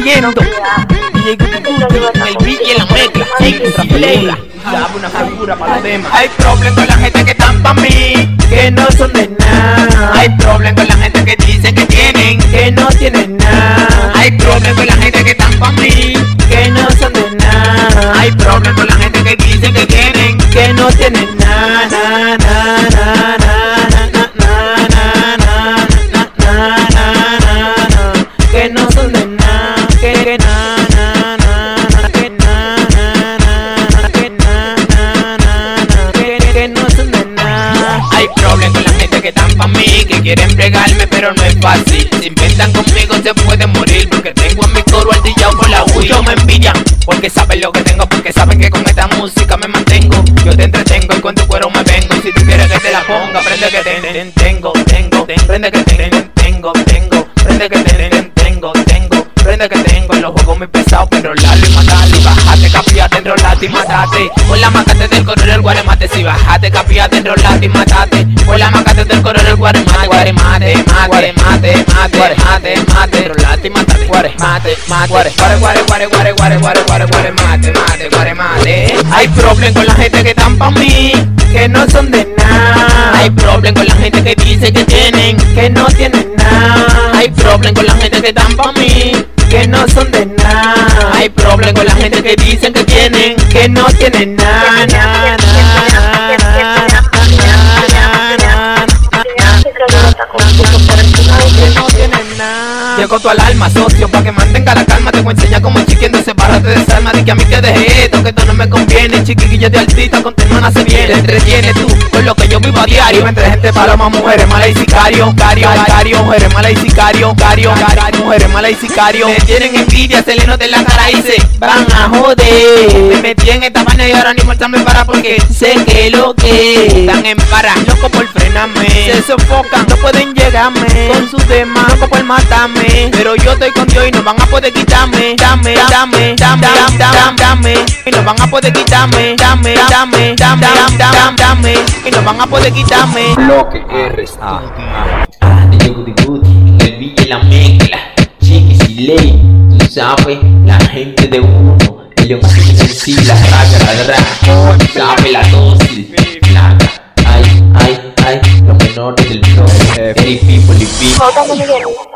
haciendo. En el beat y en la mezcla. Extra flavor. Dame una figura para los demás. Hay problem con la gente que están pa' mí, que no son de nada. Hay problem con la gente que dicen que tienen, que no tienen nada. Hay problem con la gente que están pa' mí, que no son de nada. Hay problem con la gente que dicen que tienen, que no tienen nada. na, na, na, que no. Hay problemas con la gente que están pa' mí, que quieren bregarme, pero no es fácil. Si inventan conmigo se pueden morir, porque tengo en mi coro al por la Wii. Yo me envidian, porque saben lo que tengo, porque saben que con esta música me mantengo. Yo te entretengo y con tu cuero me vengo. Si tú quieres que te la ponga, prende que te ten- tengo, tengo, ten- prende que te ten- tengo, que tengo Los juegos muy pesados para enrolarlo y matarlo. Y bajate, capiate, enrolate y matate. Con la macate del correr el guaremate Si bajate, capiate, enrolate y matate. Con la macate del correr el guaremate Guaremate, mate, guaremate, mate, guaremate, mate Enrolate y matate, guaremate, mate Guare, guare, guare, guare, guare, guare, guare, mate, guaremate Hay problem con la gente que están pa' mí Que no son de nada. Hay problem con la gente que dice que tienen Que no tienen nada. Hay problem con la gente que están pa' mí que no son de nada. Hay problem con la gente que dicen que tienen, que no tienen nada. na, tu alarma, socio, pa' que mantenga la calma. Te voy a enseñar cómo chiquiendo se barra te desarma. De que a mí que dejé esto, que esto no me conviene. Chiquillo de altita, con temana se viene. Te entretienes tú con lo que yo vivo a diario. Entre gente paloma, mujeres malas y sicario. Cario, cario, mujeres malas y sicario. Cario, cario, mujeres malas y sicario. Me tienen envidia, se le nota la cara y se van a joder. Me metí en esta vaina y ahora ni muerta me para porque sé que lo que están en para, loco por frenarme. Se sofocan, no pueden llegarme con sus demás, loco por matarme. Pero yo estoy con Dios y no van a poder quitarme. Dame, dame, dame, dame, dame, dame. Y no van a poder quitarme. Dame, dame, dame, dame, dame, dame. Y no van a poder quitarme. Bloque R ah, ah, ah, DJ Goody Goody, el y la mezcla, chiquis y ley, tú sabes, la gente de uno, el león así en sí, la raga, la raga, tú sabes la dosis, la, ay, ay, ay, los menores del flow, el people, el people.